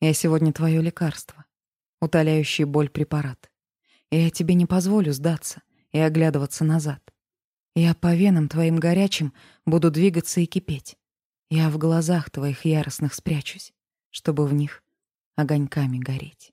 Я сегодня твое лекарство, утоляющий боль препарат. И я тебе не позволю сдаться и оглядываться назад. Я по венам твоим горячим буду двигаться и кипеть. Я в глазах твоих яростных спрячусь, чтобы в них огоньками гореть.